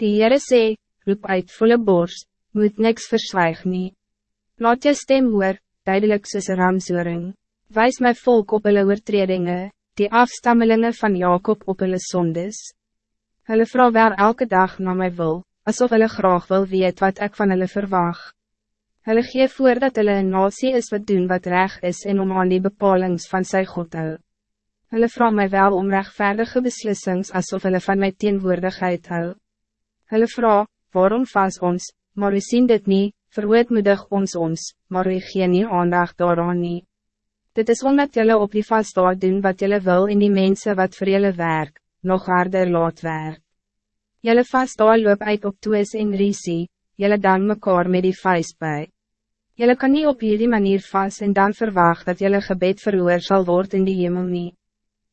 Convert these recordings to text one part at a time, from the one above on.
Die Heere sê, roep uit volle bors, moet niks verswijg nie. Laat je stem hoor, duidelijk soos een ramsoring. Wijs my volk op hulle oortredinge, die afstammelingen van Jacob op hulle sondes. Hulle vrouw wel elke dag na my wil, alsof hulle graag wil weet wat ik van hulle verwaag. Hulle gee voor dat hulle een nasie is wat doen wat reg is en om aan die bepalings van sy God hou. Hulle vrouw my wel om rechtvaardige beslissings alsof hulle van my teenwoordigheid hou. Hulle vrouw, waarom vas ons, maar u sien dit niet, verwoedmoedig ons ons, maar u gee nie aandacht daaraan nie. Dit is omdat jullie op die vastdaad doen wat jullie wil in die mensen wat voor jullie werk, nog harder laat werk. Jullie vastdaad loop uit op toes en risie, jullie dan mekaar met die vuist bij. Jullie kan niet op jullie manier vast en dan verwacht dat jullie gebed verhoor zal worden in die hemel niet.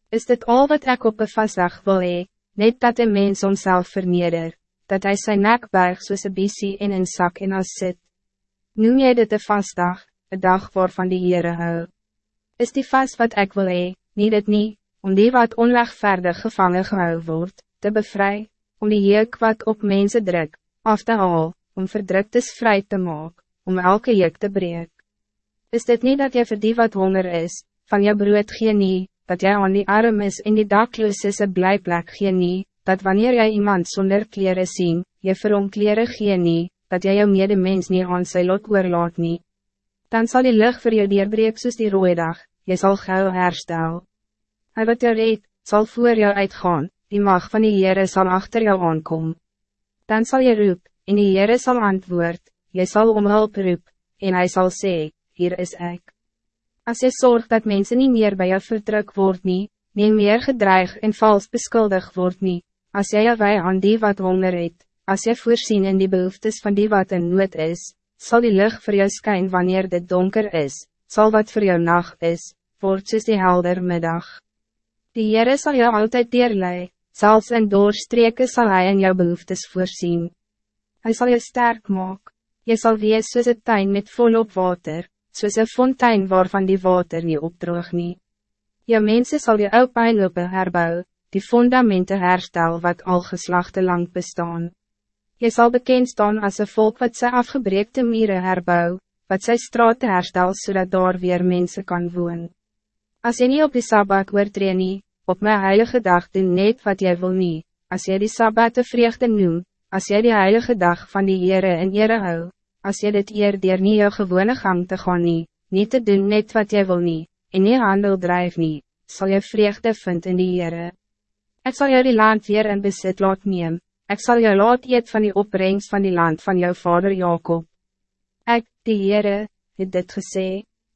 Is dit al wat ik op een vastdag wil hee, net dat een mens onszelf verneder, dat hij zijn nek buig soos een bisie in een zak en as sit. Noem jy dit een vastdag, een dag waarvan die Heere hou? Is die vast wat ik wil hee, nie dit nie, om die wat onrechtvaardig gevangen gehou word, te bevry, om die juk wat op mensen druk, af te haal, om verdruktes vrij te maken, om elke juk te breek. Is dit niet dat jy vir die wat honger is, van jou brood gee nie, dat jy aan die arm is en die dakloos is een blijplek gee nie, dat wanneer jy iemand zonder kleren zien, je vir hom kleren gee nie, dat jy jou medemens nie aan sy lot oorlaat nie. Dan zal die lucht voor jou dierbreek soos die rooie dag, jy sal gauw herstel. Hy wat jou reed, sal voor jou uitgaan, die mag van die Heere sal achter jou aankom. Dan zal je roep, en die Heere sal antwoord, jy sal om hulp roep, en hij zal sê, hier is ik. Als je zorgt dat mensen niet meer bij jou verdruk word nie, nie meer gedreig en vals beskuldig word nie, as jy jou aan die wat honger het, as jy voorzien in die behoeftes van die wat in nood is, zal die lucht voor jou skyn wanneer dit donker is, zal wat voor jou nacht is, word soos die helder middag. Die Heere sal jou altijd deerlei, zelfs in doorstreke sal hy in jou behoeftes voorzien. Hij zal je sterk maken. Je zal wees soos een tuin met volop water, soos een fontein waarvan die water niet opdroog nie. Je mensen zal je ou pijnlope herbou, die fundamenten herstel wat al geslachten lang bestaan. Je zal bekend staan als een volk wat sy afgebreekte mieren herbou, wat sy straten herstel zodat daar weer mensen kan woon. Als je niet op die Sabbat oortree nie, op mijn heilige dag doen net wat jij wil niet, als je die Sabbat te vreugde noem, als jy die heilige dag van die Heere in Heere hou, als jy dit eer dier nie jou gewone gang te gaan nie, nie te doen net wat jy wil nie, en nie handel drijf nie, sal jy vreugde vind in die Heere. Ik zal jou die land weer in besit laat neem, ik zal jou laat eet van die opbrengst van die land van jouw vader Jacob. Ik, die Heere, het dit gezegd.